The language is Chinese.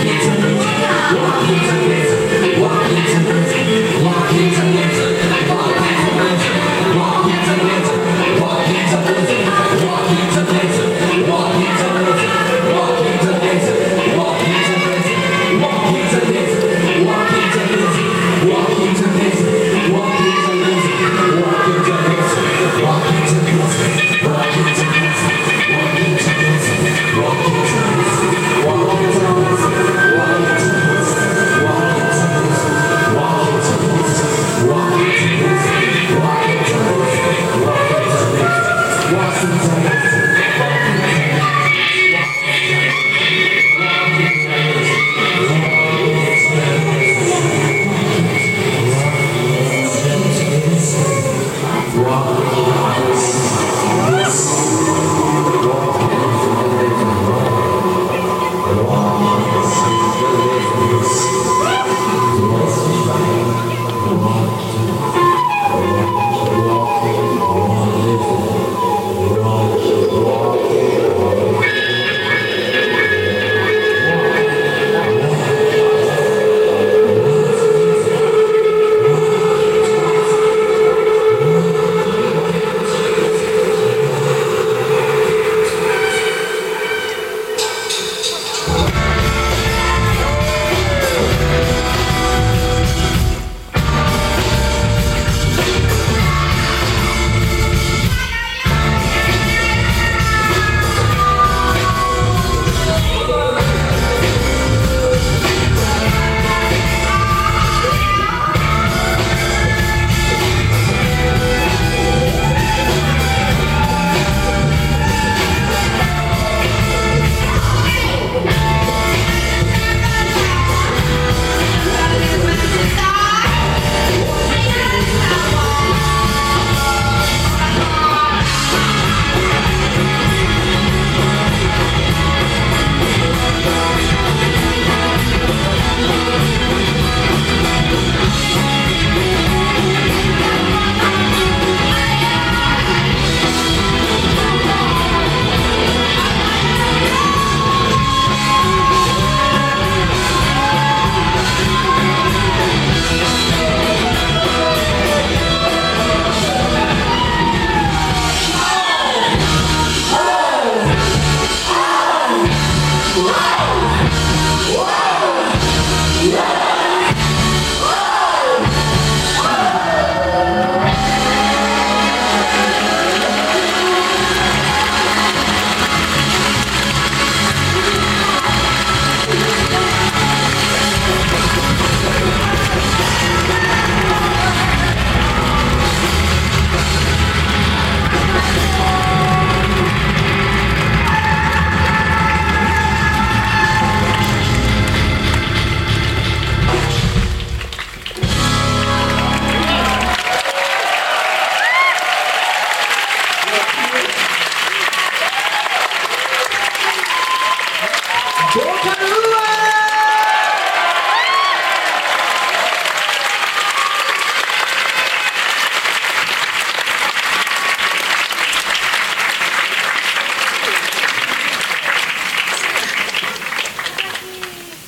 天上的星星参